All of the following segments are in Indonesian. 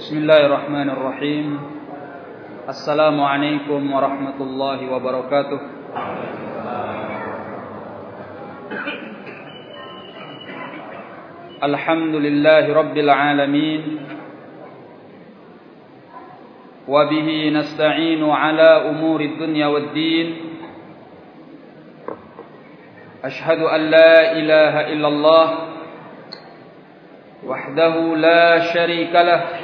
بسم الله الرحمن الرحيم السلام عليكم ورحمة الله وبركاته الحمد لله رب العالمين وبه نستعين على أمور الدنيا والدين أشهد أن لا إله إلا الله وحده لا شريك له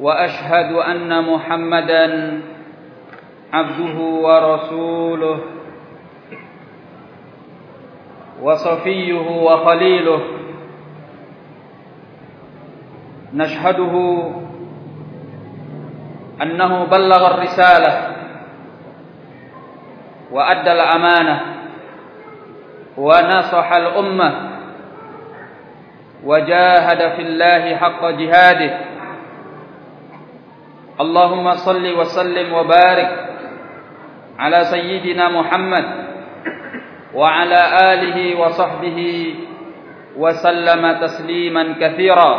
وأشهد أن محمدا عبده ورسوله وصفيه وخليله. نشهده أنه بلغ الرسالة وأدى الأمانة ونصح الأمة وجاهد في الله حق جهاده. اللهم صل وسلم وبارك على سيدنا محمد وعلى آله وصحبه وسلم تسليما كثيرا.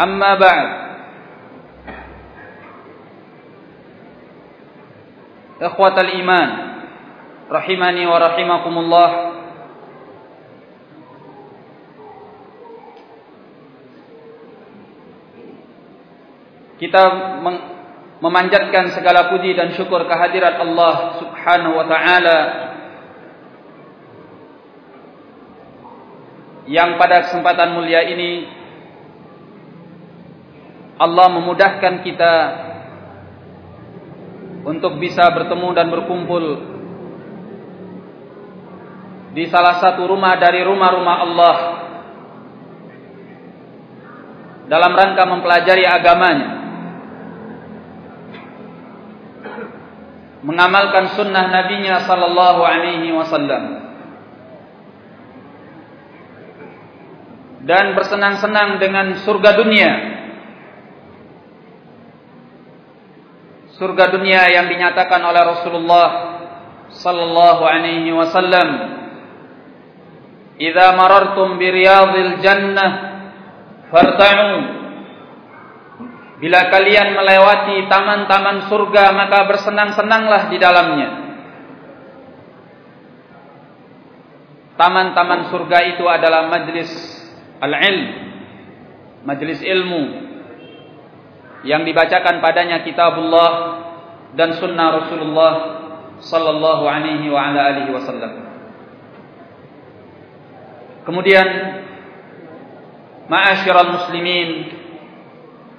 أما بعد إخوة الإيمان رحمني ورحمكم الله. Kita memanjatkan segala puji dan syukur kehadirat Allah Subhanahu wa taala yang pada kesempatan mulia ini Allah memudahkan kita untuk bisa bertemu dan berkumpul di salah satu rumah dari rumah-rumah Allah dalam rangka mempelajari agamanya mengamalkan sunnah nabinya sallallahu alaihi wasallam. Dan bersenang-senang dengan surga dunia. Surga dunia yang dinyatakan oleh Rasulullah sallallahu alaihi wasallam. "Idza marartum bi riyadil jannah farta'u" Bila kalian melewati taman-taman surga maka bersenang-senanglah di dalamnya. Taman-taman surga itu adalah majlis al-ilm, majlis ilmu yang dibacakan padanya kitabullah dan sunnah Rasulullah sallallahu alaihi wa ala alihi wasallam. Kemudian ma'asyiral muslimin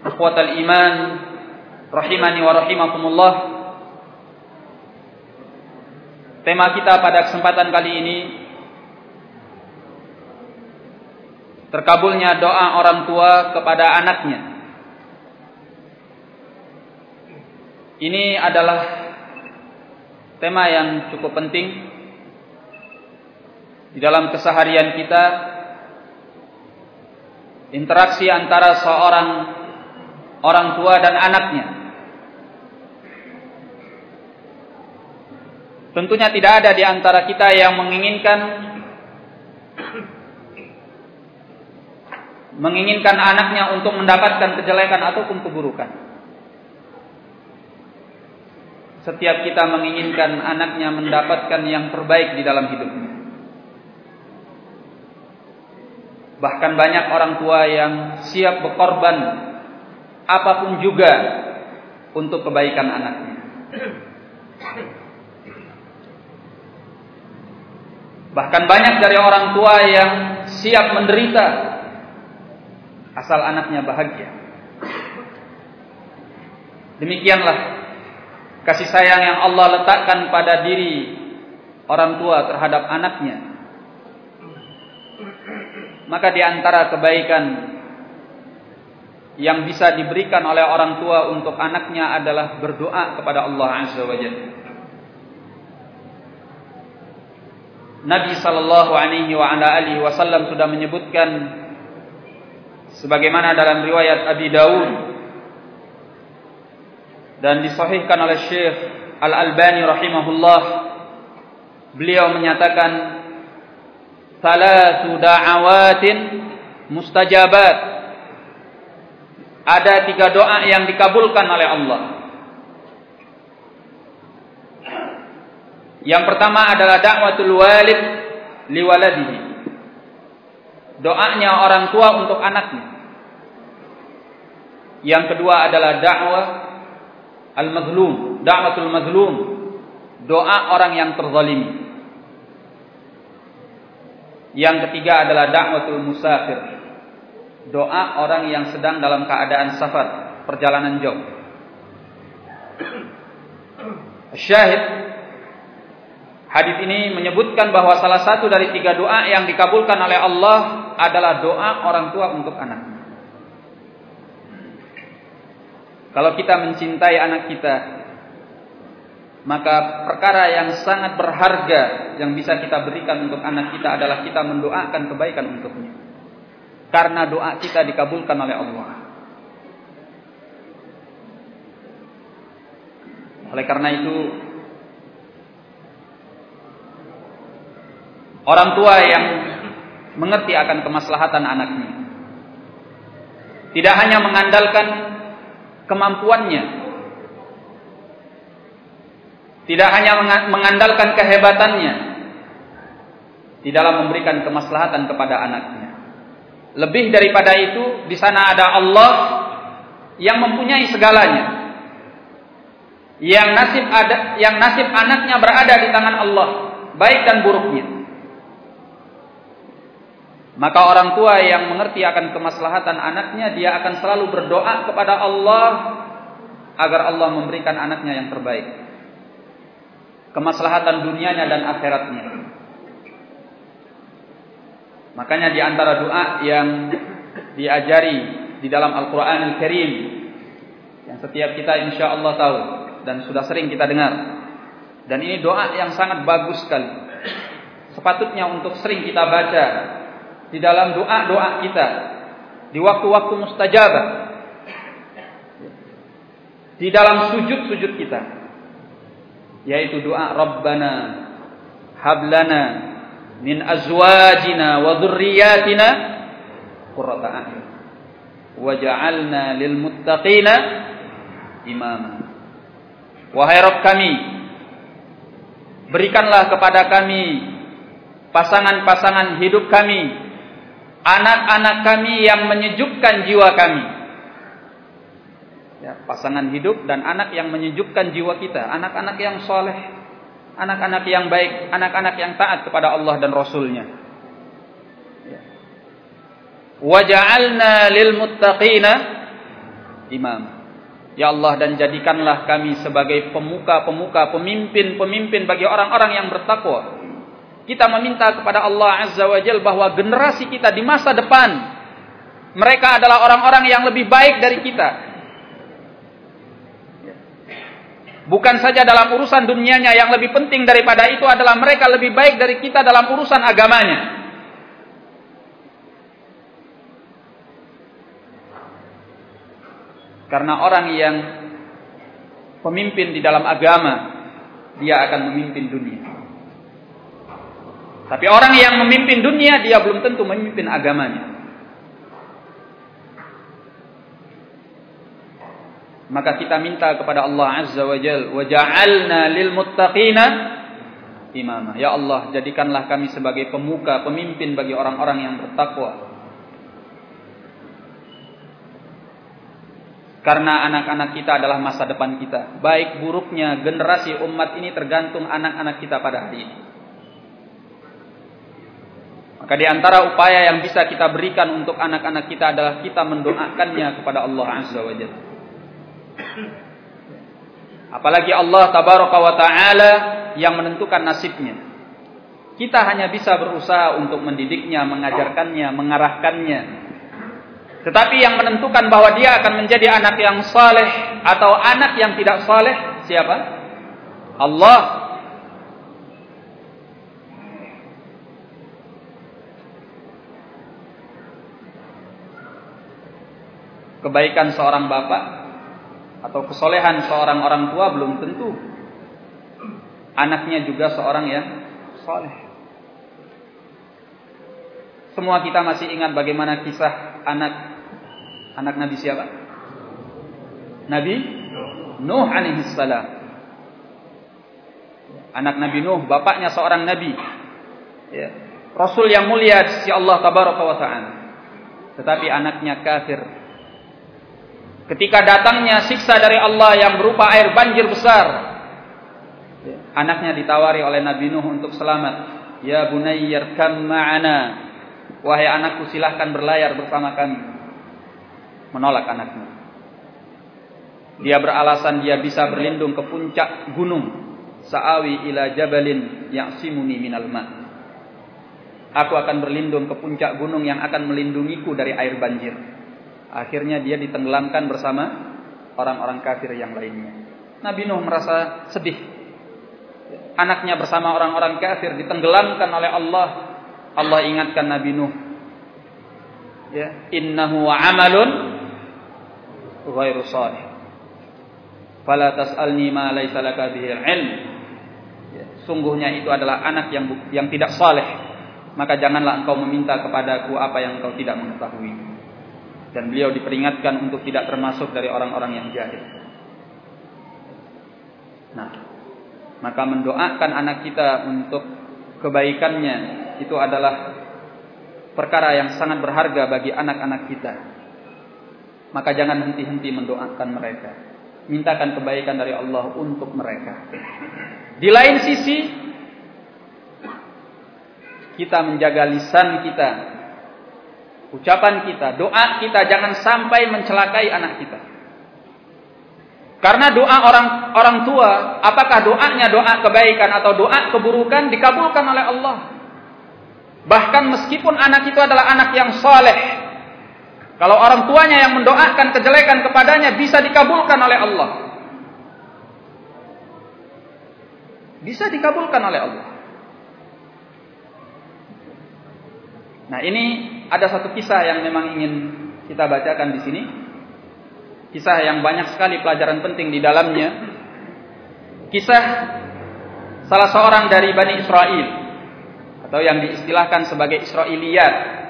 ikhwatal iman rahimani wa rahimakumullah. Tema kita pada kesempatan kali ini terkabulnya doa orang tua kepada anaknya. Ini adalah tema yang cukup penting di dalam keseharian kita. Interaksi antara seorang orang tua dan anaknya. Tentunya tidak ada di antara kita yang menginginkan menginginkan anaknya untuk mendapatkan kejelekan ataupun keburukan. Setiap kita menginginkan anaknya mendapatkan yang terbaik di dalam hidupnya. Bahkan banyak orang tua yang siap berkorban apa pun juga untuk kebaikan anaknya. Bahkan banyak dari orang tua yang siap menderita asal anaknya bahagia. Demikianlah kasih sayang yang Allah letakkan pada diri orang tua terhadap anaknya. Maka di antara kebaikan yang bisa diberikan oleh orang tua untuk anaknya adalah berdoa kepada Allah Azza wa Jalla. Nabi sallallahu alaihi wa ala alihi wasallam sudah menyebutkan sebagaimana dalam riwayat Abi Dawud dan disahihkan oleh Syekh Al-Albani rahimahullah beliau menyatakan thalathu da'awatin mustajabat. Ada tiga doa yang dikabulkan oleh Allah. Yang pertama adalah dakwatul walid liwaladihi. Doanya orang tua untuk anaknya. Yang kedua adalah dakwah al-mazlum, dakwatul mazlum. Doa orang yang terzalimi. Yang ketiga adalah dakwatul musafir. Doa orang yang sedang dalam keadaan safar, perjalanan jauh. Syahid Hadis ini menyebutkan bahwa salah satu dari tiga doa yang dikabulkan oleh Allah adalah doa orang tua untuk anak. Kalau kita mencintai anak kita, maka perkara yang sangat berharga yang bisa kita berikan untuk anak kita adalah kita mendoakan kebaikan untuknya. Karena doa kita dikabulkan oleh Allah. Oleh karena itu, Orang tua yang mengerti akan kemaslahatan anaknya. Tidak hanya mengandalkan kemampuannya. Tidak hanya mengandalkan kehebatannya di dalam memberikan kemaslahatan kepada anaknya. Lebih daripada itu, di sana ada Allah yang mempunyai segalanya. Yang nasib ada yang nasib anaknya berada di tangan Allah, baik dan buruknya. Maka orang tua yang mengerti akan kemaslahatan anaknya, dia akan selalu berdoa kepada Allah agar Allah memberikan anaknya yang terbaik. Kemaslahatan dunianya dan akhiratnya. Makanya di antara doa yang diajari di dalam Al-Quran Al-Karim yang setiap kita insya Allah tahu dan sudah sering kita dengar. Dan ini doa yang sangat bagus sekali. Sepatutnya untuk sering kita baca di dalam doa-doa kita di waktu-waktu mustajabah di dalam sujud-sujud kita yaitu doa Rabbana hablana min azwajina wa dhurriyyatina qurrata a'yun waj'alna lil muttaqina imama. Wahai Rabb kami berikanlah kepada kami pasangan-pasangan hidup kami anak-anak kami yang menyejukkan jiwa kami. Ya, pasangan hidup dan anak yang menyejukkan jiwa kita, anak-anak yang soleh, anak-anak yang baik, anak-anak yang taat kepada Allah dan Rasulnya. Ya. Waja'alna lil muttaqina imam. Ya Allah dan jadikanlah kami sebagai pemuka-pemuka, pemimpin-pemimpin bagi orang-orang yang bertakwa kita meminta kepada Allah Azza wa Jal bahwa generasi kita di masa depan mereka adalah orang-orang yang lebih baik dari kita. Bukan saja dalam urusan dunianya yang lebih penting daripada itu adalah mereka lebih baik dari kita dalam urusan agamanya. Karena orang yang pemimpin di dalam agama, dia akan memimpin dunia. Tapi orang yang memimpin dunia dia belum tentu memimpin agamanya. Maka kita minta kepada Allah Azza wa Jal, wa ja'alna lil muttaqina imama. Ya Allah, jadikanlah kami sebagai pemuka, pemimpin bagi orang-orang yang bertakwa. Karena anak-anak kita adalah masa depan kita. Baik buruknya generasi umat ini tergantung anak-anak kita pada hari ini. Maka di antara upaya yang bisa kita berikan untuk anak-anak kita adalah kita mendoakannya kepada Allah Azza wa Jalla. Apalagi Allah tabaraka wa taala yang menentukan nasibnya. Kita hanya bisa berusaha untuk mendidiknya, mengajarkannya, mengarahkannya. Tetapi yang menentukan bahwa dia akan menjadi anak yang saleh atau anak yang tidak saleh siapa? Allah kebaikan seorang bapak atau kesolehan seorang orang tua belum tentu anaknya juga seorang yang soleh. Semua kita masih ingat bagaimana kisah anak anak Nabi siapa? Nabi Nuh alaihi salam. Anak Nabi Nuh, bapaknya seorang nabi. Ya. Rasul yang mulia di sisi Allah tabaraka wa taala. Tetapi anaknya kafir. Ketika datangnya siksa dari Allah yang berupa air banjir besar, ya. anaknya ditawari oleh Nabi Nuh untuk selamat. Ya bunayyar kam ma'ana. Wahai anakku silahkan berlayar bersama kami. Menolak anaknya. Dia beralasan dia bisa berlindung ke puncak gunung. Sa'awi ila jabalin ya'simuni minal ma' Aku akan berlindung ke puncak gunung yang akan melindungiku dari air banjir. Akhirnya dia ditenggelamkan bersama orang-orang kafir yang lainnya. Nabi Nuh merasa sedih. Anaknya bersama orang-orang kafir ditenggelamkan oleh Allah. Allah ingatkan Nabi Nuh. Ya, innahu amalun ghairu salih. Fala tas'alni ma laisa laka bihi ilm. Ya, sungguhnya itu adalah anak yang yang tidak saleh. Maka janganlah engkau meminta kepadaku apa yang engkau tidak mengetahui. Dan beliau diperingatkan untuk tidak termasuk dari orang-orang yang jahil. Nah, maka mendoakan anak kita untuk kebaikannya itu adalah perkara yang sangat berharga bagi anak-anak kita. Maka jangan henti-henti mendoakan mereka mintakan kebaikan dari Allah untuk mereka. Di lain sisi, kita menjaga lisan kita, ucapan kita, doa kita jangan sampai mencelakai anak kita. Karena doa orang orang tua, apakah doanya doa kebaikan atau doa keburukan dikabulkan oleh Allah. Bahkan meskipun anak itu adalah anak yang soleh, kalau orang tuanya yang mendoakan kejelekan kepadanya bisa dikabulkan oleh Allah. Bisa dikabulkan oleh Allah. Nah, ini ada satu kisah yang memang ingin kita bacakan di sini. Kisah yang banyak sekali pelajaran penting di dalamnya. Kisah salah seorang dari Bani Israel atau yang diistilahkan sebagai Israiliyat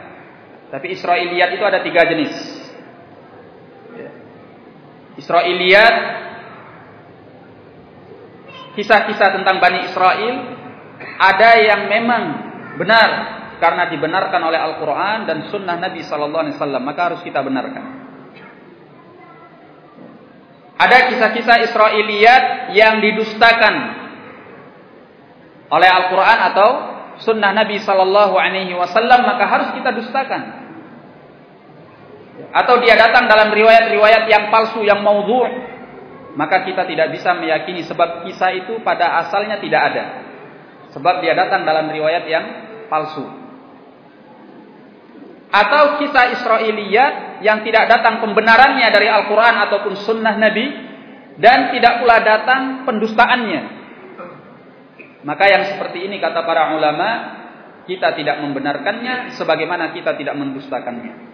tapi Israiliyat itu ada tiga jenis. Israiliyat kisah-kisah tentang Bani Israel ada yang memang benar karena dibenarkan oleh Al-Quran dan Sunnah Nabi Sallallahu Alaihi Wasallam maka harus kita benarkan. Ada kisah-kisah Israiliyat yang didustakan oleh Al-Quran atau Sunnah Nabi Sallallahu Alaihi Wasallam maka harus kita dustakan. Atau dia datang dalam riwayat-riwayat yang palsu yang maudhu' maka kita tidak bisa meyakini sebab kisah itu pada asalnya tidak ada. Sebab dia datang dalam riwayat yang palsu atau kisah Israiliyat yang tidak datang pembenarannya dari Al-Quran ataupun Sunnah Nabi dan tidak pula datang pendustaannya maka yang seperti ini kata para ulama kita tidak membenarkannya sebagaimana kita tidak mendustakannya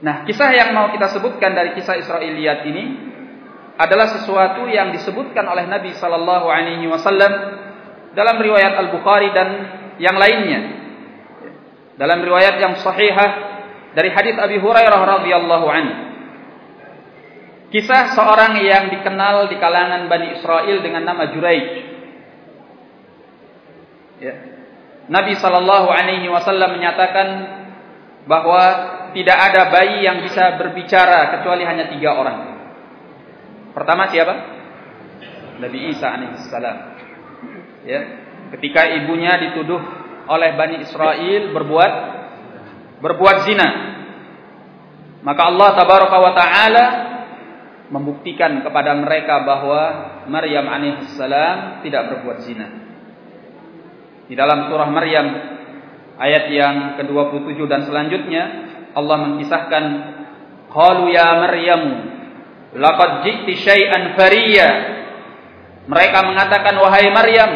Nah, kisah yang mau kita sebutkan dari kisah Israiliyat ini adalah sesuatu yang disebutkan oleh Nabi Sallallahu Alaihi Wasallam dalam riwayat Al Bukhari dan yang lainnya. Dalam riwayat yang sahihah dari hadis Abi Hurairah radhiyallahu anhu. Kisah seorang yang dikenal di kalangan Bani Israel dengan nama Juraij. Ya. Nabi Sallallahu Alaihi Wasallam menyatakan bahwa tidak ada bayi yang bisa berbicara kecuali hanya tiga orang. Pertama siapa? Nabi Isa alaihissalam. Ya, ketika ibunya dituduh oleh Bani Israel berbuat berbuat zina, maka Allah tabaraka wa taala membuktikan kepada mereka bahwa Maryam alaihissalam tidak berbuat zina. Di dalam surah Maryam ayat yang ke-27 dan selanjutnya Allah mengisahkan qalu ya Maryam laqad ji'ti syai'an fariya mereka mengatakan wahai Maryam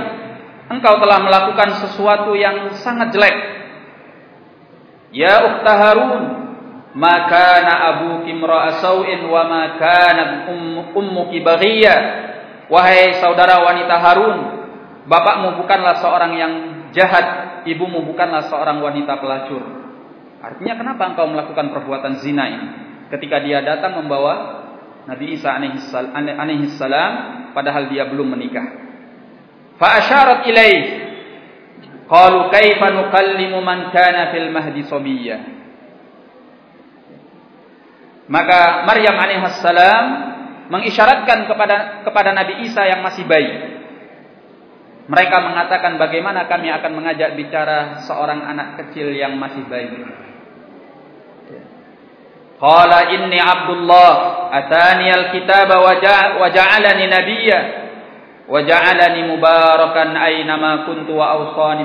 engkau telah melakukan sesuatu yang sangat jelek ya ukhta Harun ma kana abuki imra'a sau'in wa ma kanat ummuki baghiya wahai saudara wanita Harun bapakmu bukanlah seorang yang jahat ibumu bukanlah seorang wanita pelacur. Artinya kenapa engkau melakukan perbuatan zina ini? Ketika dia datang membawa Nabi Isa alaihi salam padahal dia belum menikah. Fa asyarat ilaih. Qalu kaifa nukallimu man kana fil mahdi sabiyya. Maka Maryam alaihi salam mengisyaratkan kepada kepada Nabi Isa yang masih bayi. Mereka mengatakan bagaimana kami akan mengajak bicara seorang anak kecil yang masih bayi. Qala inni Abdullah atani al-kitaba wa ja'alani nabiyya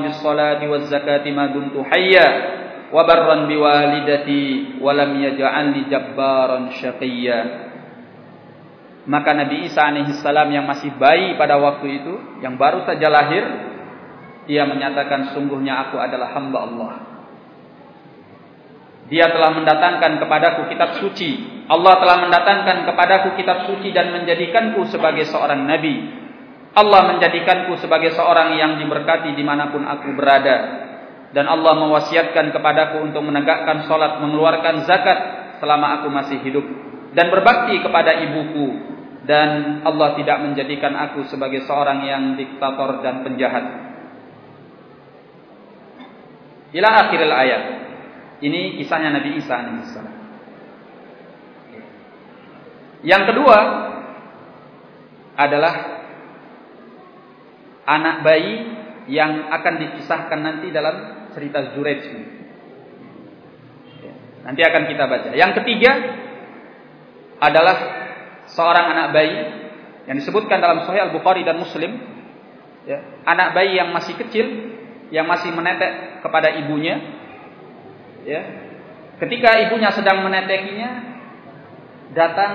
bis salati waz zakati ma dumtu hayya wa barran bi walidati wa lam yaj'alni jabbaran syaqiyya maka Nabi Isa alaihissalam yang masih bayi pada waktu itu yang baru saja lahir ia menyatakan sungguhnya aku adalah hamba Allah dia telah mendatangkan kepadaku kitab suci. Allah telah mendatangkan kepadaku kitab suci dan menjadikanku sebagai seorang nabi. Allah menjadikanku sebagai seorang yang diberkati dimanapun aku berada. Dan Allah mewasiatkan kepadaku untuk menegakkan solat, mengeluarkan zakat selama aku masih hidup. Dan berbakti kepada ibuku. Dan Allah tidak menjadikan aku sebagai seorang yang diktator dan penjahat. Ila akhiril ayat. Ini kisahnya Nabi Isa alaihissalam. Yang kedua adalah anak bayi yang akan dikisahkan nanti dalam cerita Zurej. Nanti akan kita baca. Yang ketiga adalah seorang anak bayi yang disebutkan dalam Sahih Al Bukhari dan Muslim. Ya, anak bayi yang masih kecil, yang masih menetek kepada ibunya, ya ketika ibunya sedang menetekinya datang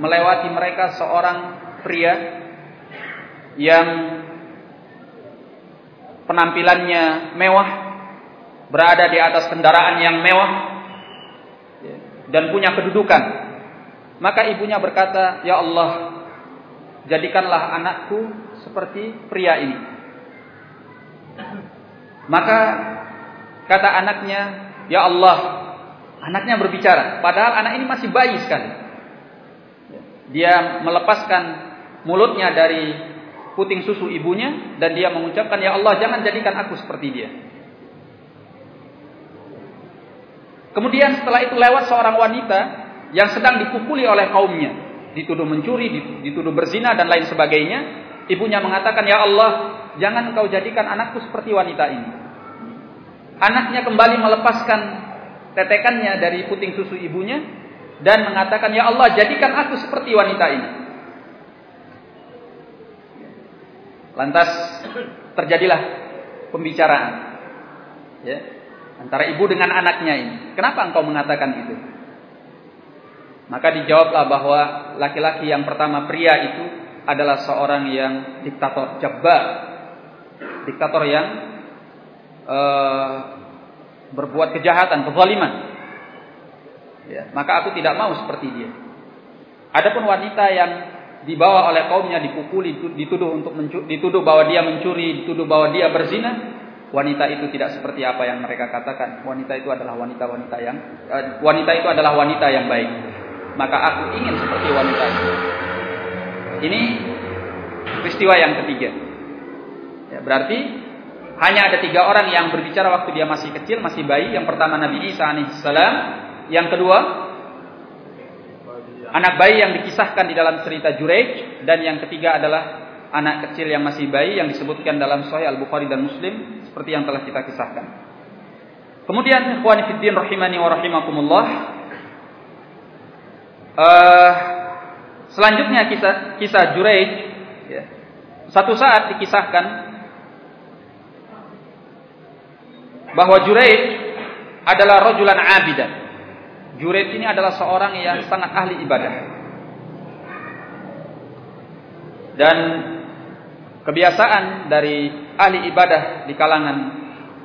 melewati mereka seorang pria yang penampilannya mewah berada di atas kendaraan yang mewah dan punya kedudukan maka ibunya berkata ya Allah jadikanlah anakku seperti pria ini maka kata anaknya Ya Allah, anaknya berbicara. Padahal anak ini masih bayi sekali. Dia melepaskan mulutnya dari puting susu ibunya dan dia mengucapkan, Ya Allah, jangan jadikan aku seperti dia. Kemudian setelah itu lewat seorang wanita yang sedang dipukuli oleh kaumnya, dituduh mencuri, dituduh berzina dan lain sebagainya. Ibunya mengatakan, "Ya Allah, jangan kau jadikan anakku seperti wanita ini." Anaknya kembali melepaskan tetekannya dari puting susu ibunya dan mengatakan, "Ya Allah, jadikan aku seperti wanita ini." Lantas terjadilah pembicaraan ya, antara ibu dengan anaknya ini. Kenapa engkau mengatakan itu? Maka dijawablah bahwa laki-laki yang pertama pria itu adalah seorang yang diktator jabbar. Diktator yang uh, berbuat kejahatan, kezaliman. Ya, maka aku tidak mau seperti dia. Adapun wanita yang dibawa oleh kaumnya dipukuli, dituduh untuk dituduh bahwa dia mencuri, dituduh bahwa dia berzina, wanita itu tidak seperti apa yang mereka katakan. Wanita itu adalah wanita-wanita yang uh, wanita itu adalah wanita yang baik. Maka aku ingin seperti wanita itu. Ini peristiwa yang ketiga. Ya, berarti hanya ada tiga orang yang berbicara waktu dia masih kecil, masih bayi. Yang pertama Nabi Isa alaihissalam. Yang kedua, anak bayi yang dikisahkan di dalam cerita Jurej. Dan yang ketiga adalah anak kecil yang masih bayi yang disebutkan dalam Sahih Al Bukhari dan Muslim seperti yang telah kita kisahkan. Kemudian ikhwani fiddin rahimani wa rahimakumullah. Uh, selanjutnya kisah kisah Jurej ya. Satu saat dikisahkan bahwa Juraid adalah rojulan abidan. Juraid ini adalah seorang yang sangat ahli ibadah. Dan kebiasaan dari ahli ibadah di kalangan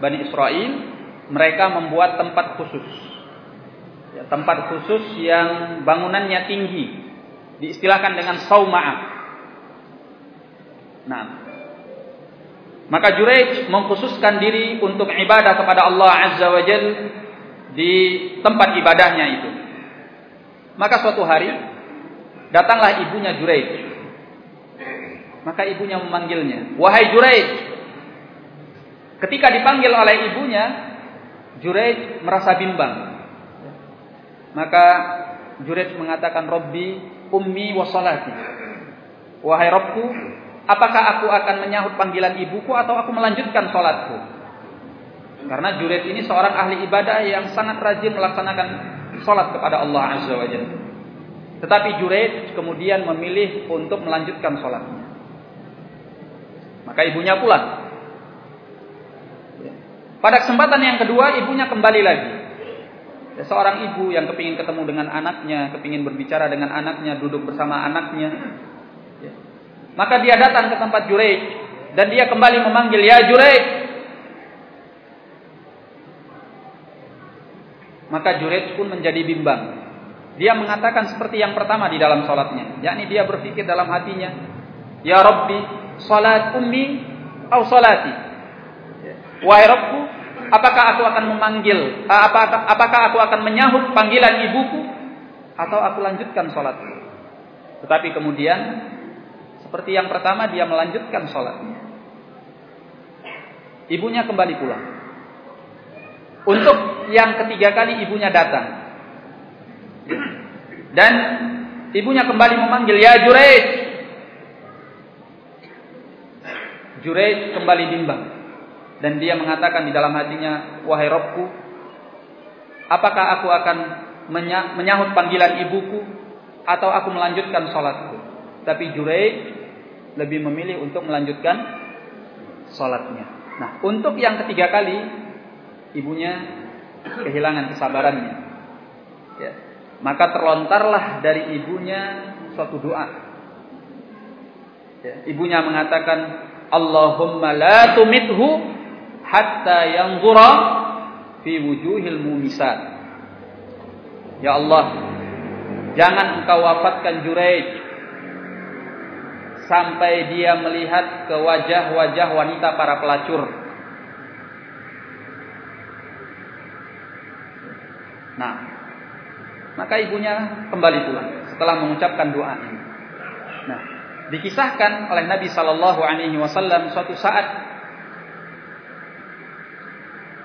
Bani Israel, mereka membuat tempat khusus. Ya, tempat khusus yang bangunannya tinggi, diistilahkan dengan sauma'ah. Nah, Maka Jurej mengkhususkan diri untuk ibadah kepada Allah Azza wa Jal di tempat ibadahnya itu. Maka suatu hari datanglah ibunya Jurej. Maka ibunya memanggilnya, "Wahai Jurej." Ketika dipanggil oleh ibunya, Jurej merasa bimbang. Maka Jurej mengatakan, "Robbi, ummi wa salati." Wahai Robku, apakah aku akan menyahut panggilan ibuku atau aku melanjutkan sholatku? Karena Jurid ini seorang ahli ibadah yang sangat rajin melaksanakan sholat kepada Allah Azza wa Jalla. Tetapi Jurid kemudian memilih untuk melanjutkan sholatnya. Maka ibunya pulang. Pada kesempatan yang kedua, ibunya kembali lagi. Seorang ibu yang kepingin ketemu dengan anaknya, kepingin berbicara dengan anaknya, duduk bersama anaknya, maka dia datang ke tempat Jurej dan dia kembali memanggil, "Ya Jurej." Maka Jurej pun menjadi bimbang. Dia mengatakan seperti yang pertama di dalam salatnya, yakni dia berpikir dalam hatinya, "Ya Rabbi, salat ummi atau salati?" Wahai Rabbku, apakah aku akan memanggil, apakah, aku akan menyahut panggilan ibuku atau aku lanjutkan salatku? Tetapi kemudian seperti yang pertama dia melanjutkan sholatnya. Ibunya kembali pulang. Untuk yang ketiga kali ibunya datang. Dan ibunya kembali memanggil, Ya Jurej. Jurej kembali bimbang. Dan dia mengatakan di dalam hatinya, Wahai Robku, apakah aku akan menyahut panggilan ibuku atau aku melanjutkan sholatku? Tapi Jurej lebih memilih untuk melanjutkan sholatnya. Nah, untuk yang ketiga kali, ibunya kehilangan kesabarannya. Ya. Maka terlontarlah dari ibunya suatu doa. Ya. Ibunya mengatakan, Allahumma la tumithu hatta yanzura fi wujuhil mumisat. Ya Allah, jangan engkau wafatkan Juraij sampai dia melihat ke wajah-wajah wanita para pelacur. Nah, maka ibunya kembali pulang setelah mengucapkan doa ini. Nah, dikisahkan oleh Nabi Shallallahu Alaihi Wasallam suatu saat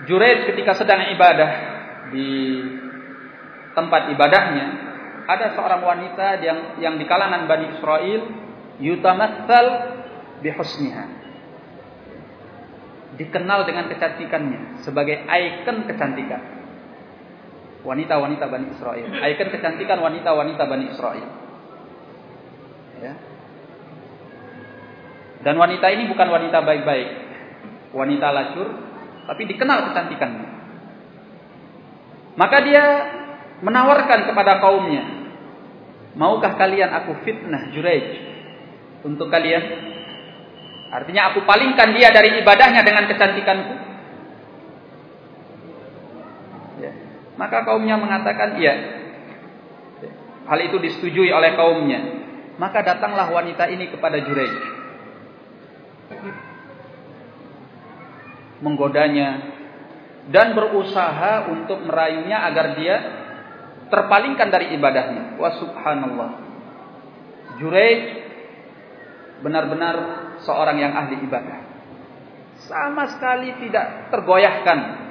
Jureid ketika sedang ibadah di tempat ibadahnya ada seorang wanita yang yang di kalangan Bani Israel yutamatsal bihusniha. Dikenal dengan kecantikannya sebagai ikon kecantikan. Wanita-wanita Bani Israel. Ikon kecantikan wanita-wanita Bani Israel. Ya. Dan wanita ini bukan wanita baik-baik. Wanita lacur, tapi dikenal kecantikannya. Maka dia menawarkan kepada kaumnya, "Maukah kalian aku fitnah Juraij untuk kalian? Artinya aku palingkan dia dari ibadahnya dengan kecantikanku. Ya. Maka kaumnya mengatakan iya. Hal itu disetujui oleh kaumnya. Maka datanglah wanita ini kepada Jurej. Menggodanya dan berusaha untuk merayunya agar dia terpalingkan dari ibadahnya. Wa subhanallah. Jurej benar-benar seorang yang ahli ibadah. Sama sekali tidak tergoyahkan.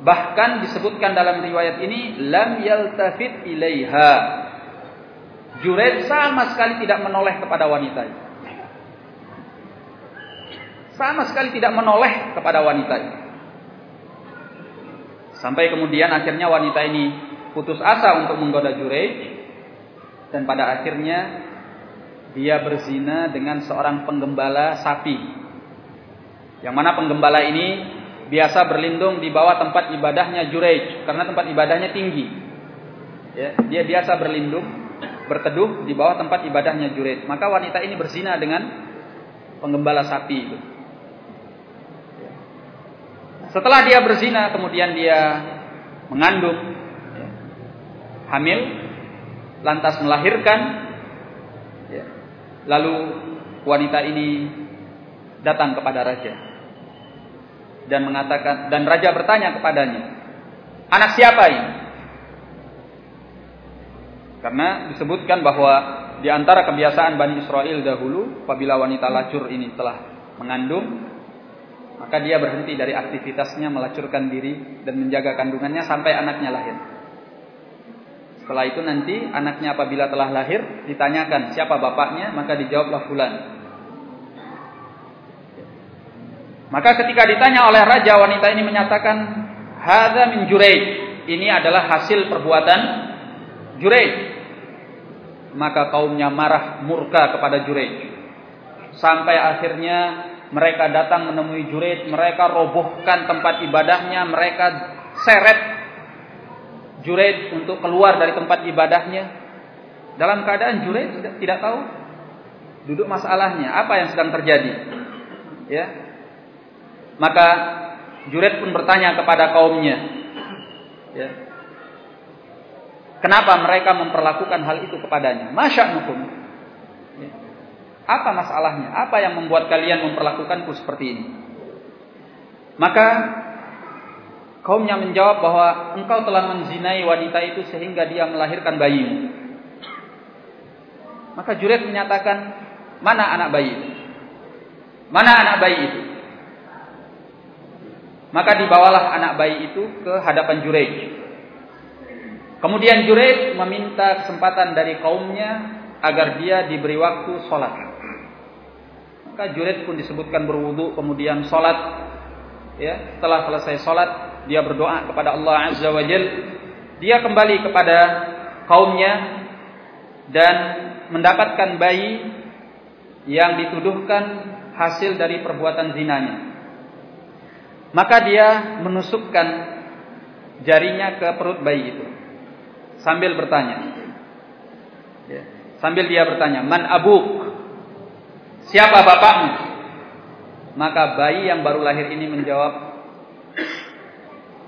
Bahkan disebutkan dalam riwayat ini lam yaltafit ilaiha. Jured sama sekali tidak menoleh kepada wanita itu. Sama sekali tidak menoleh kepada wanita itu. Sampai kemudian akhirnya wanita ini putus asa untuk menggoda Jurej dan pada akhirnya dia berzina dengan seorang penggembala sapi. Yang mana penggembala ini biasa berlindung di bawah tempat ibadahnya Jurej karena tempat ibadahnya tinggi. Ya, dia biasa berlindung, berteduh di bawah tempat ibadahnya Jurej. Maka wanita ini berzina dengan penggembala sapi itu. Setelah dia berzina, kemudian dia mengandung, ya, hamil, lantas melahirkan, Lalu wanita ini datang kepada raja dan mengatakan dan raja bertanya kepadanya, "Anak siapa ini?" Karena disebutkan bahwa di antara kebiasaan Bani Israel dahulu, apabila wanita lacur ini telah mengandung, maka dia berhenti dari aktivitasnya melacurkan diri dan menjaga kandungannya sampai anaknya lahir. Setelah itu nanti anaknya apabila telah lahir ditanyakan siapa bapaknya, maka dijawablah fulan. Maka ketika ditanya oleh raja wanita ini menyatakan hadza min Juraij. Ini adalah hasil perbuatan Juraij. Maka kaumnya marah murka kepada Juraij. Sampai akhirnya mereka datang menemui Jurid, mereka robohkan tempat ibadahnya, mereka seret Jurid untuk keluar dari tempat ibadahnya. Dalam keadaan tidak, tidak tahu duduk masalahnya, apa yang sedang terjadi. Ya. Maka Jurid pun bertanya kepada kaumnya. Ya. Kenapa mereka memperlakukan hal itu kepadanya? Masya Allah. Apa masalahnya? Apa yang membuat kalian memperlakukanku seperti ini? Maka kaumnya menjawab bahwa engkau telah menzinai wanita itu sehingga dia melahirkan bayimu. Maka Juret menyatakan, mana anak bayi itu? Mana anak bayi itu? Maka dibawalah anak bayi itu ke hadapan Jurej. Kemudian Jurej meminta kesempatan dari kaumnya agar dia diberi waktu sholat. Maka Jurid pun disebutkan berwudu kemudian sholat. Ya, setelah selesai sholat dia berdoa kepada Allah Azza wa Jal. Dia kembali kepada kaumnya dan mendapatkan bayi yang dituduhkan hasil dari perbuatan zinanya. Maka dia menusukkan jarinya ke perut bayi itu sambil bertanya. Ya, sambil dia bertanya, "Man abuk?" Siapa bapakmu? Maka bayi yang baru lahir ini menjawab,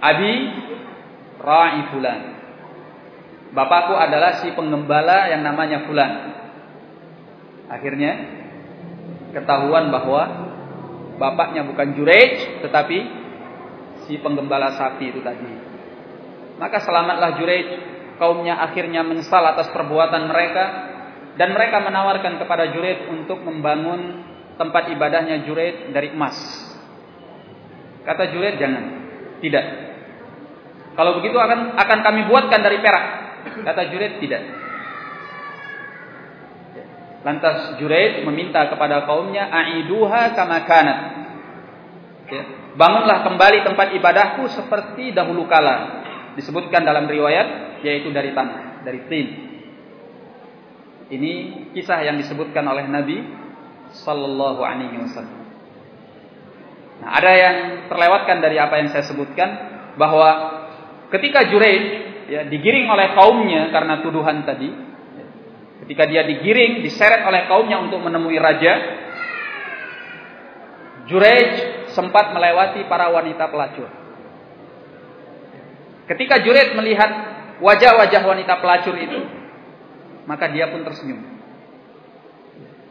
Abi Ra'i Fulan. Bapakku adalah si pengembala yang namanya Fulan. Akhirnya ketahuan bahwa bapaknya bukan Jurej tetapi si penggembala sapi itu tadi. Maka selamatlah Jurej, kaumnya akhirnya menyesal atas perbuatan mereka dan mereka menawarkan kepada Jurid untuk membangun tempat ibadahnya Jurid dari emas. Kata Jurid jangan, tidak. Kalau begitu akan akan kami buatkan dari perak. Kata Jurid tidak. Lantas Jurid meminta kepada kaumnya aiduha kama kanat. Ya. Bangunlah kembali tempat ibadahku seperti dahulu kala. Disebutkan dalam riwayat yaitu dari tanah, dari tin. Ini kisah yang disebutkan oleh Nabi Sallallahu Alaihi Wasallam. Nah, ada yang terlewatkan dari apa yang saya sebutkan bahwa ketika Jureid ya, digiring oleh kaumnya karena tuduhan tadi, ketika dia digiring, diseret oleh kaumnya untuk menemui raja, Jurej sempat melewati para wanita pelacur. Ketika Jurej melihat wajah-wajah wanita pelacur itu, maka dia pun tersenyum.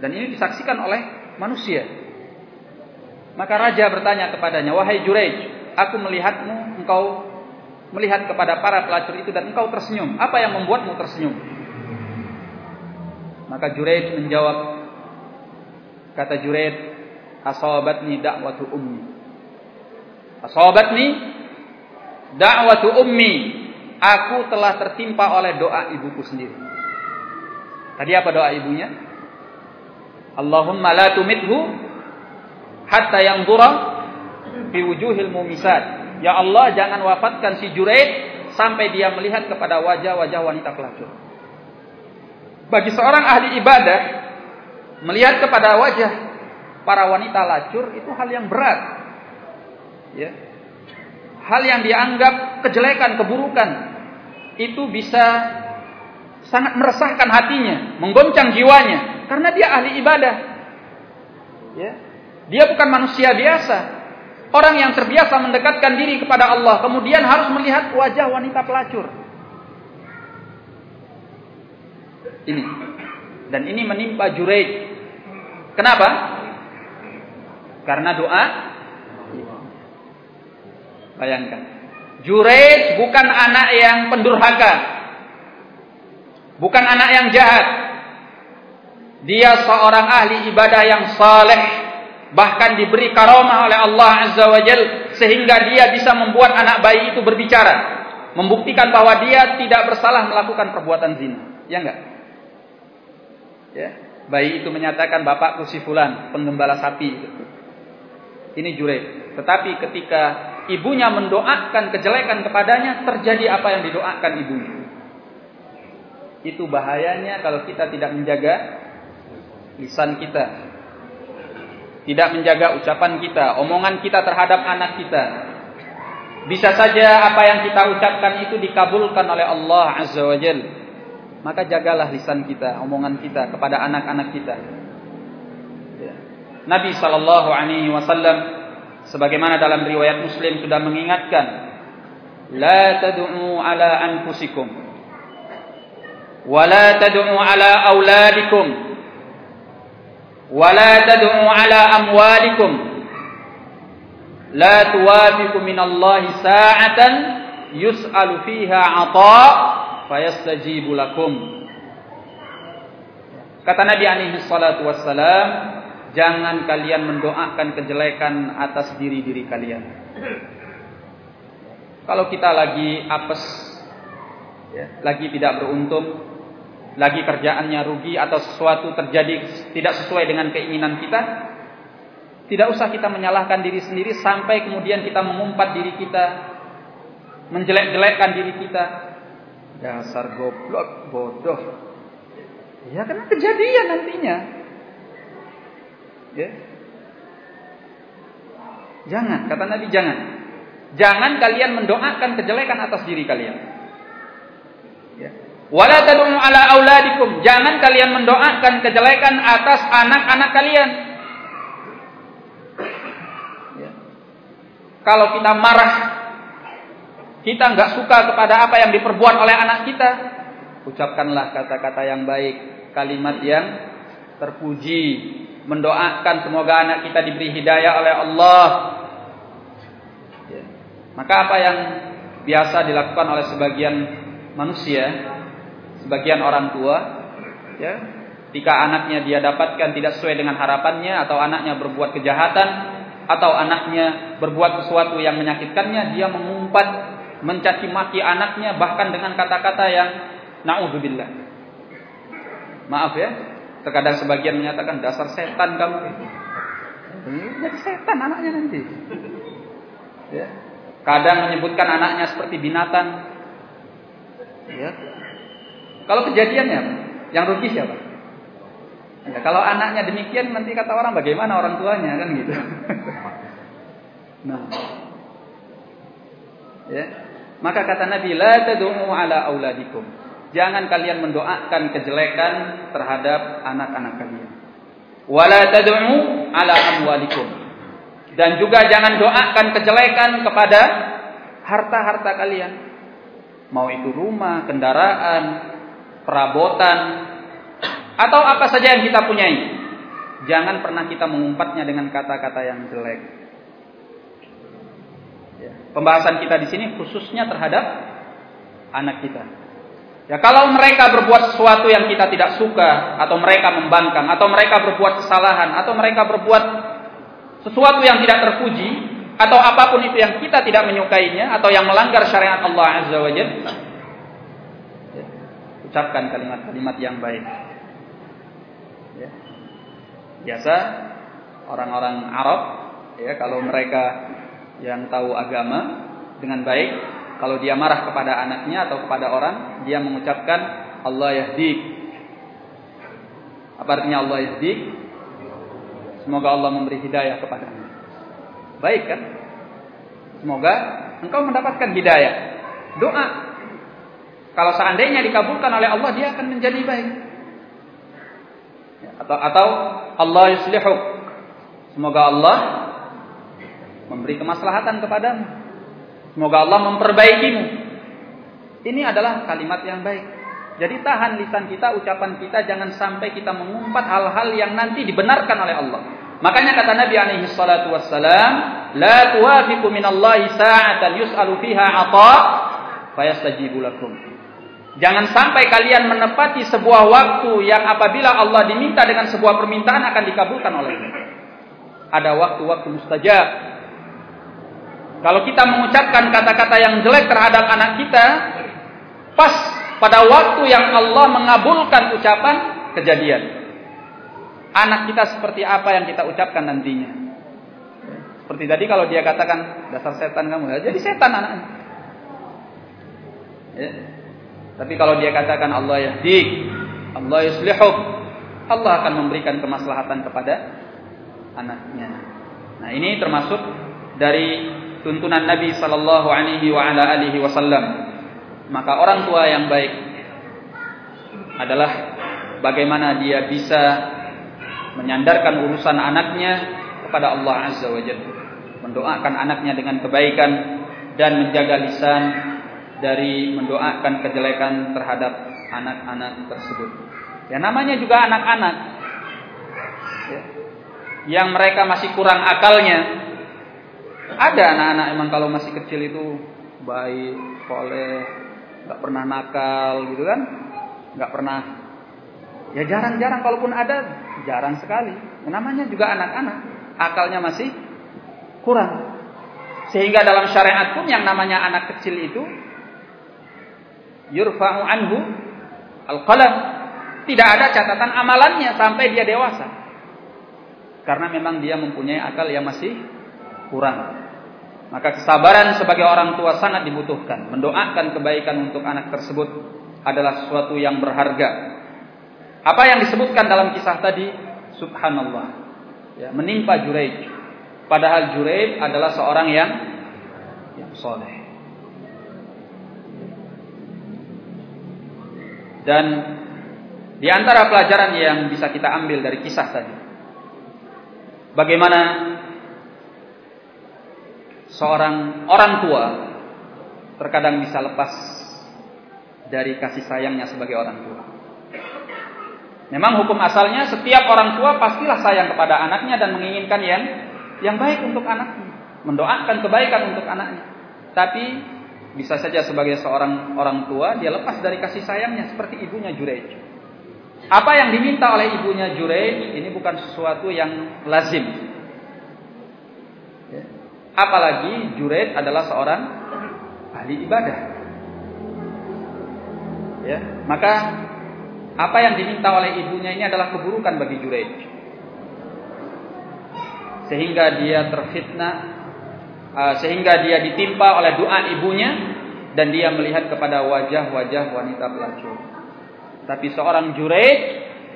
Dan ini disaksikan oleh manusia. Maka raja bertanya kepadanya, "Wahai Jurej, aku melihatmu, engkau melihat kepada para pelacur itu dan engkau tersenyum. Apa yang membuatmu tersenyum?" Maka Jurej menjawab, kata Jurej, "Asabatni da'watu ummi." Asabatni da'watu ummi. Aku telah tertimpa oleh doa ibuku sendiri. Tadi apa doa ibunya? Allahumma la tumithu hatta yang dura fi wujuhil mumisat. Ya Allah, jangan wafatkan si Jureid sampai dia melihat kepada wajah-wajah wanita pelacur. Bagi seorang ahli ibadah melihat kepada wajah para wanita lacur itu hal yang berat. Ya. Hal yang dianggap kejelekan, keburukan itu bisa sangat meresahkan hatinya, menggoncang jiwanya karena dia ahli ibadah. Ya. Dia bukan manusia biasa. Orang yang terbiasa mendekatkan diri kepada Allah kemudian harus melihat wajah wanita pelacur. Ini. Dan ini menimpa Jureid. Kenapa? Karena doa Bayangkan. Jurej bukan anak yang pendurhaka. Bukan anak yang jahat. Dia seorang ahli ibadah yang saleh, bahkan diberi karomah oleh Allah Azza wa Jal sehingga dia bisa membuat anak bayi itu berbicara, membuktikan bahwa dia tidak bersalah melakukan perbuatan zina. Ya enggak? Ya. Bayi itu menyatakan bapakku si fulan, penggembala sapi. Ini Jurej. Tetapi ketika ibunya mendoakan kejelekan kepadanya, terjadi apa yang didoakan ibunya. Itu bahayanya kalau kita tidak menjaga lisan kita. Tidak menjaga ucapan kita, omongan kita terhadap anak kita. Bisa saja apa yang kita ucapkan itu dikabulkan oleh Allah Azza wa Jal. maka jagalah lisan kita, omongan kita kepada anak-anak kita. Ya. Nabi sallallahu alaihi wasallam sebagaimana dalam riwayat Muslim sudah mengingatkan, la tad'u ala anfusikum wa la tad'u ala auladikum wa la tad'u ala amwalikum. La tuwafiqu min Allah sa'atan yus'alu fiha 'ata' fayastajibu lakum. Kata Nabi alaihi salatu wassalam, jangan kalian mendoakan kejelekan atas diri-diri kalian. Kalau kita lagi apes, ya, lagi tidak beruntung, lagi kerjaannya rugi atau sesuatu terjadi tidak sesuai dengan keinginan kita, tidak usah kita menyalahkan diri sendiri sampai kemudian kita mengumpat diri kita, menjelek-jelekkan diri kita, Dasar goblok, bodoh. Ya karena kejadian nantinya. Ya. Jangan, kata Nabi jangan. Jangan kalian mendoakan kejelekan atas diri kalian. Ya. Wala ala. Jangan kalian mendoakan kejelekan atas anak-anak kalian. Ya. Kalau kita marah, kita nggak suka kepada apa yang diperbuat oleh anak kita, ucapkanlah kata-kata yang baik, kalimat yang terpuji, mendoakan semoga anak kita diberi hidayah oleh Allah. Ya. Maka apa yang biasa dilakukan oleh sebagian manusia sebagian orang tua ya jika anaknya dia dapatkan tidak sesuai dengan harapannya atau anaknya berbuat kejahatan atau anaknya berbuat sesuatu yang menyakitkannya dia mengumpat mencaci maki anaknya bahkan dengan kata-kata yang naudzubillah maaf ya terkadang sebagian menyatakan dasar setan kamu jadi setan anaknya nanti ya kadang menyebutkan anaknya seperti binatang ya kalau kejadiannya Yang rugi siapa? Ya, kalau anaknya demikian nanti kata orang bagaimana orang tuanya kan gitu. nah. Ya. Maka kata Nabi la tad'u ala auladikum. Jangan kalian mendoakan kejelekan terhadap anak-anak kalian. Wala ala amwalikum. Dan juga jangan doakan kejelekan kepada harta-harta kalian. Mau itu rumah, kendaraan, perabotan, atau apa saja yang kita punyai. Jangan pernah kita mengumpatnya dengan kata-kata yang jelek. Ya. Pembahasan kita di sini khususnya terhadap anak kita. Ya kalau mereka berbuat sesuatu yang kita tidak suka atau mereka membangkang atau mereka berbuat kesalahan atau mereka berbuat sesuatu yang tidak terpuji atau apa pun itu yang kita tidak menyukainya atau yang melanggar syariat Allah Azza wa Jalla ucapkan kalimat-kalimat yang baik. Ya. Biasa orang-orang Arab ya kalau mereka yang tahu agama dengan baik, kalau dia marah kepada anaknya atau kepada orang, dia mengucapkan Allah yahdik. Apa artinya Allah yahdik? Semoga Allah memberi hidayah kepadanya. Baik kan? Semoga engkau mendapatkan hidayah. Doa kalau seandainya dikabulkan oleh Allah, dia akan menjadi baik. Ya, atau atau Allah yuslihuk. Semoga Allah memberi kemaslahatan kepadamu. Semoga Allah memperbaikimu. Ini adalah kalimat yang baik. Jadi tahan lisan kita, ucapan kita jangan sampai kita mengumpat hal-hal yang nanti dibenarkan oleh Allah. Makanya kata Nabi alaihi salatu wassalam, "La tuwafiqu minallahi sa'atan yus'alu fiha 'ata fayastajibu lakum." Jangan sampai kalian menepati sebuah waktu yang apabila Allah diminta dengan sebuah permintaan akan dikabulkan olehnya. Ada waktu-waktu mustajab. Kalau kita mengucapkan kata-kata yang jelek terhadap anak kita, pas pada waktu yang Allah mengabulkan ucapan kejadian anak kita seperti apa yang kita ucapkan nantinya. Seperti tadi kalau dia katakan dasar setan kamu, ya jadi setan anaknya. Ya. Tapi kalau dia katakan Allah yahdi, Allah yuslihuk, Allah akan memberikan kemaslahatan kepada anaknya. Nah, ini termasuk dari tuntunan Nabi sallallahu alaihi wa ala alihi wasallam. Maka orang tua yang baik adalah bagaimana dia bisa menyandarkan urusan anaknya kepada Allah Azza wa Jalla. Mendoakan anaknya dengan kebaikan dan menjaga lisan dari mendoakan kejelekan terhadap anak-anak tersebut. Ya namanya juga anak-anak. Ya. Yang mereka masih kurang akalnya. Ada anak-anak emang kalau masih kecil itu baik, soleh, nggak pernah nakal gitu kan, nggak pernah. Ya jarang-jarang kalaupun ada jarang sekali. Namanya juga anak-anak, akalnya masih kurang. Sehingga dalam syariat pun yang namanya anak kecil itu yurfa'u anhu al-qalam. Tidak ada catatan amalannya sampai dia dewasa. Karena memang dia mempunyai akal yang masih kurang. Maka kesabaran sebagai orang tua sangat dibutuhkan. Mendoakan kebaikan untuk anak tersebut adalah sesuatu yang berharga apa yang disebutkan dalam kisah tadi? Subhanallah. Ya, menimpa Juraij. Padahal Juraij adalah seorang yang yang soleh. Dan di antara pelajaran yang bisa kita ambil dari kisah tadi, bagaimana seorang orang tua terkadang bisa lepas dari kasih sayangnya sebagai orang tua. Memang hukum asalnya setiap orang tua pastilah sayang kepada anaknya dan menginginkan yang yang baik untuk anaknya, mendoakan kebaikan untuk anaknya. Tapi bisa saja sebagai seorang orang tua dia lepas dari kasih sayangnya seperti ibunya Jurej. Apa yang diminta oleh ibunya Jurej ini bukan sesuatu yang lazim. Apalagi Jurej adalah seorang ahli ibadah. Ya, maka apa yang diminta oleh ibunya ini adalah keburukan bagi Jurej. Sehingga dia terfitnah, uh, sehingga dia ditimpa oleh doa ibunya dan dia melihat kepada wajah-wajah wanita pelacur. Tapi seorang Jurej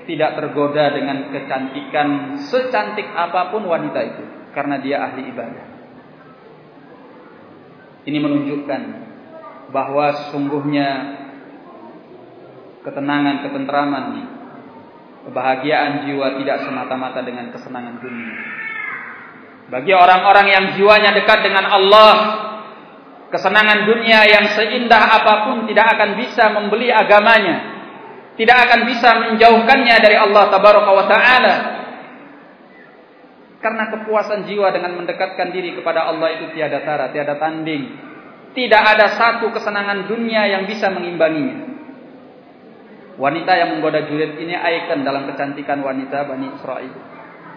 tidak tergoda dengan kecantikan secantik apa pun wanita itu karena dia ahli ibadah. Ini menunjukkan bahwa sungguhnya ketenangan, ketentraman, kebahagiaan jiwa tidak semata-mata dengan kesenangan dunia. Bagi orang-orang yang jiwanya dekat dengan Allah, kesenangan dunia yang seindah apa pun tidak akan bisa membeli agamanya, tidak akan bisa menjauhkannya dari Allah Tabaraka wa taala. Karena kepuasan jiwa dengan mendekatkan diri kepada Allah itu tiada tara, tiada tanding. Tidak ada satu kesenangan dunia yang bisa mengimbanginya. Wanita yang menggoda Juliet ini ikon dalam kecantikan wanita Bani Israel.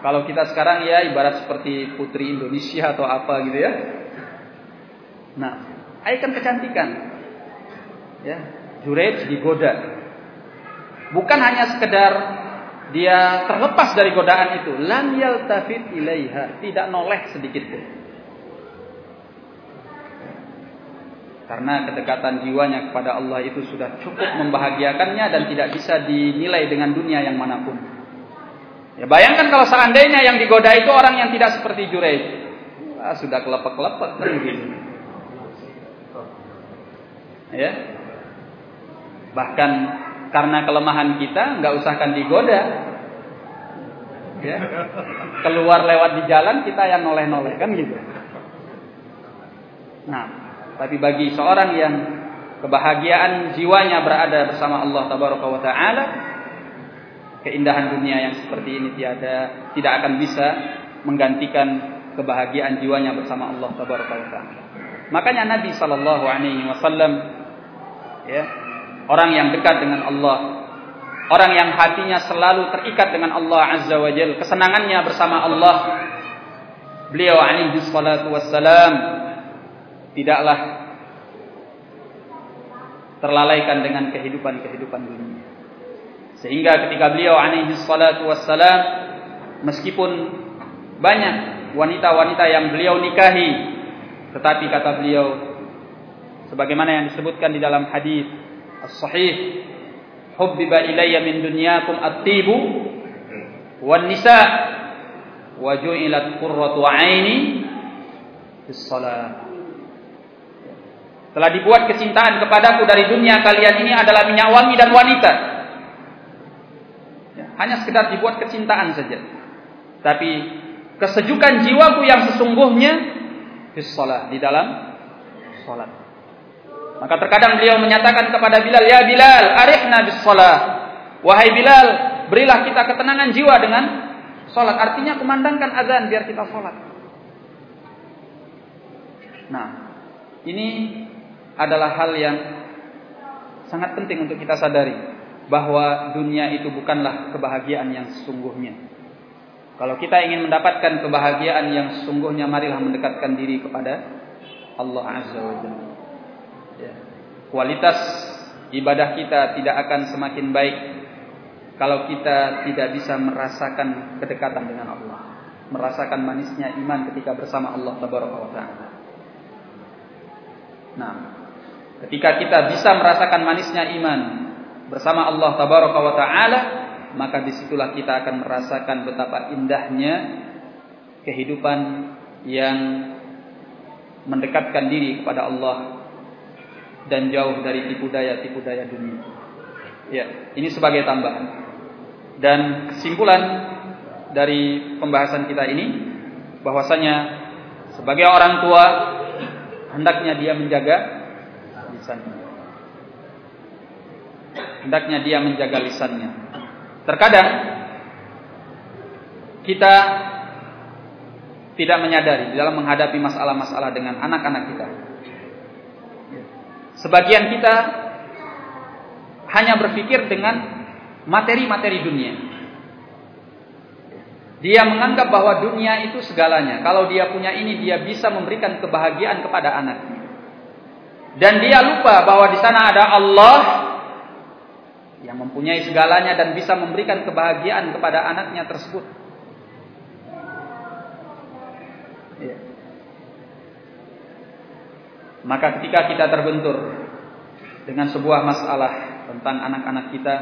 Kalau kita sekarang ya ibarat seperti putri Indonesia atau apa gitu ya. Nah, ikon kecantikan. Ya, Juret digoda. Bukan hanya sekedar dia terlepas dari godaan itu, lam yaltafit ilaiha, tidak noleh sedikit pun. Karena kedekatan jiwanya kepada Allah itu sudah cukup membahagiakannya dan tidak bisa dinilai dengan dunia yang mana pun. Ya bayangkan kalau seandainya yang digoda itu orang yang tidak seperti Jurej. Wah, sudah kelepek-kelepek kan gitu. Ya. Bahkan karena kelemahan kita nggak usahkan digoda. Ya. Keluar lewat di jalan kita yang noleh-noleh kan gitu. Nah, tapi bagi seorang yang kebahagiaan jiwanya berada bersama Allah tabaraka wa taala keindahan dunia yang seperti ini tiada tidak akan bisa menggantikan kebahagiaan jiwanya bersama Allah taala. Makanya Nabi sallallahu alaihi wasallam ya, orang yang dekat dengan Allah, orang yang hatinya selalu terikat dengan Allah azza wa jalla, kesenangannya bersama Allah. Beliau alaihi salatu wassalam tidaklah terlalaikan dengan kehidupan-kehidupan dunia. Sehingga ketika beliau alaihi salatu wassalam meskipun banyak wanita-wanita yang beliau nikahi tetapi kata beliau sebagaimana yang disebutkan di dalam hadis as-sahih hubbiba ilayya min dunyakum at-tibu wan nisa wa ju'ilat qurratu 'aini fis telah dibuat kecintaan kepadaku dari dunia kalian ini adalah minyak wangi dan wanita hanya sekedar dibuat kecintaan saja. Tapi kesejukan jiwaku yang sesungguhnya di di dalam salat. Maka terkadang beliau menyatakan kepada Bilal, "Ya Bilal, arifna bis salat." Wahai Bilal, berilah kita ketenangan jiwa dengan salat. Artinya kumandangkan azan biar kita salat. Nah, ini adalah hal yang sangat penting untuk kita sadari bahwa dunia itu bukanlah kebahagiaan yang sesungguhnya. Kalau kita ingin mendapatkan kebahagiaan yang sesungguhnya, marilah mendekatkan diri kepada Allah Azza wa Jalla. Kualitas ibadah kita tidak akan semakin baik kalau kita tidak bisa merasakan kedekatan dengan Allah, merasakan manisnya iman ketika bersama Allah Taala. Nah, ketika kita bisa merasakan manisnya iman bersama Allah taala maka di situlah kita akan merasakan betapa indahnya kehidupan yang mendekatkan diri kepada Allah dan jauh dari tipu daya tipu daya dunia. Ya, ini sebagai tambahan. Dan kesimpulan dari pembahasan kita ini bahwasanya sebagai orang tua hendaknya dia menjaga lisannya hendaknya dia menjaga lisannya. Terkadang kita tidak menyadari dalam menghadapi masalah-masalah dengan anak-anak kita. Sebagian kita hanya berpikir dengan materi-materi dunia. Dia menganggap bahwa dunia itu segalanya. Kalau dia punya ini, dia bisa memberikan kebahagiaan kepada anaknya. Dan dia lupa bahwa di sana ada Allah yang mempunyai segalanya dan bisa memberikan kebahagiaan kepada anaknya tersebut. Maka ketika kita terbentur dengan sebuah masalah tentang anak-anak kita,